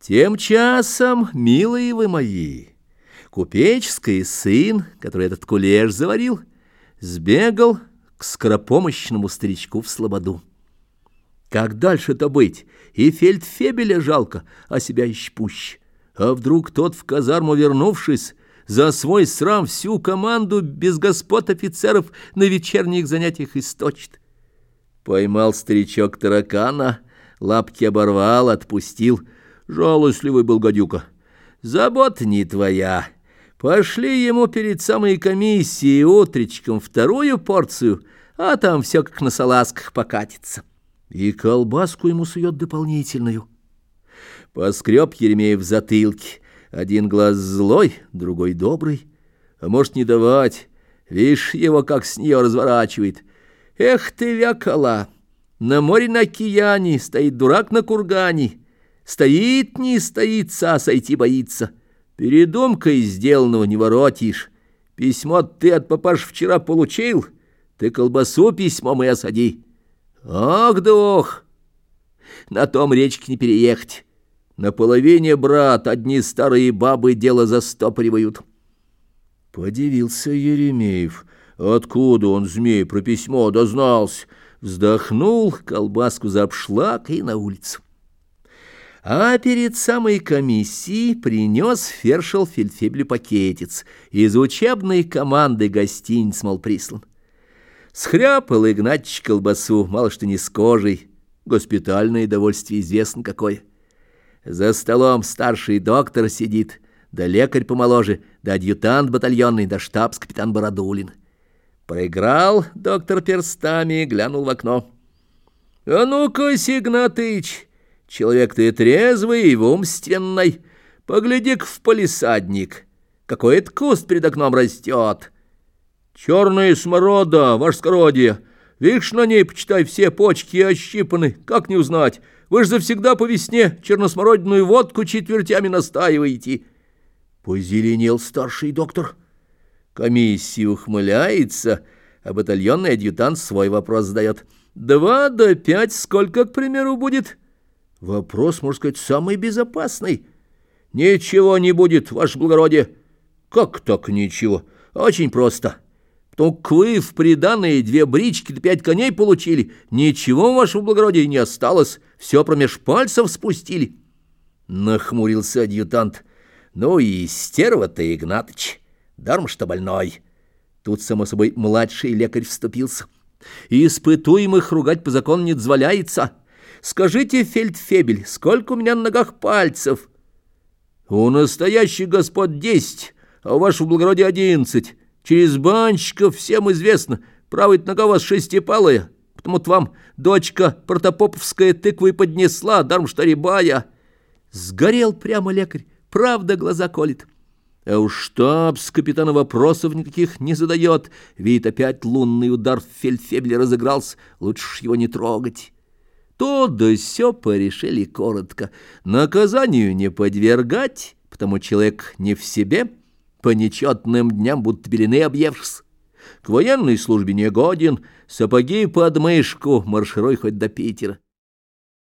Тем часом, милые вы мои, купеческий сын, который этот кулеш заварил, сбегал к скоропомощному старичку в слободу. Как дальше-то быть? И фельдфебеля жалко, а себя еще пуще. А вдруг тот в казарму вернувшись, за свой срам всю команду без господ офицеров на вечерних занятиях источит? Поймал старичок таракана, лапки оборвал, отпустил. Жалостливый был гадюка. Забота не твоя. Пошли ему перед самой комиссией утречком вторую порцию, а там все как на салазках покатится. И колбаску ему сует дополнительную. Поскреб Еремеев в затылке. Один глаз злой, другой добрый. А может, не давать. Видишь его, как с нее разворачивает. Эх ты, вякала! На море на океане стоит дурак на кургане. Стоит, не стоит, а сойти боится. Передумкой сделанного не воротишь. Письмо ты от папаш вчера получил, ты колбасу письмом и осади. Ах да ох! На том речке не переехать. На половине, брат, одни старые бабы дело застопоривают. Подивился Еремеев. Откуда он, змей, про письмо дознался? Вздохнул, колбаску за обшлак и на улицу. А перед самой комиссией принес фершел фельдфеблю пакетец из учебной команды гостиниц, мол, прислан. Схряпал Игнатьич колбасу, мало что не с кожей. Госпитальное довольствие известно какое. За столом старший доктор сидит, да лекарь помоложе, да адъютант батальонный, да штабс-капитан Бородулин. Проиграл доктор перстами и глянул в окно. «А ну-ка, Сигнатыч, человек ты трезвый и умственный, погляди-ка в полисадник, какой это куст перед окном растет». Черная сморода, ваше скородие. Видишь, на ней, почитай, все почки ощипаны. Как не узнать? Вы же завсегда по весне черносмородиную водку четвертями настаиваете. Позеленел старший доктор. Комиссия ухмыляется, а батальонный адъютант свой вопрос задает. Два до пять сколько, к примеру, будет? Вопрос, можно сказать, самый безопасный. Ничего не будет, ваше благородие. Как так ничего? Очень просто. Только вы в приданные две брички да пять коней получили. Ничего, вашего благородия, не осталось. Все промеж пальцев спустили. Нахмурился адъютант. Ну и стерва-то, Игнатыч, даром что больной. Тут, само собой, младший лекарь вступился. Испытуемых ругать по закону не дозволяется. Скажите, фельдфебель, сколько у меня на ногах пальцев? У настоящих господ десять, а у вашего благородия одиннадцать. Через банщиков всем известно, правая нога у вас шестипалая, потому-то вам дочка протопоповская тыквы поднесла, даром что рябая. Сгорел прямо лекарь, правда глаза колет. А уж штаб с капитана вопросов никаких не задает. Видит, опять лунный удар в фельдфебле разыгрался, лучше его не трогать. То да сё порешили коротко. Наказанию не подвергать, потому человек не в себе — по нечетным дням будто белины объевшись. К военной службе не годен, сапоги под мышку, маршируй хоть до Питера.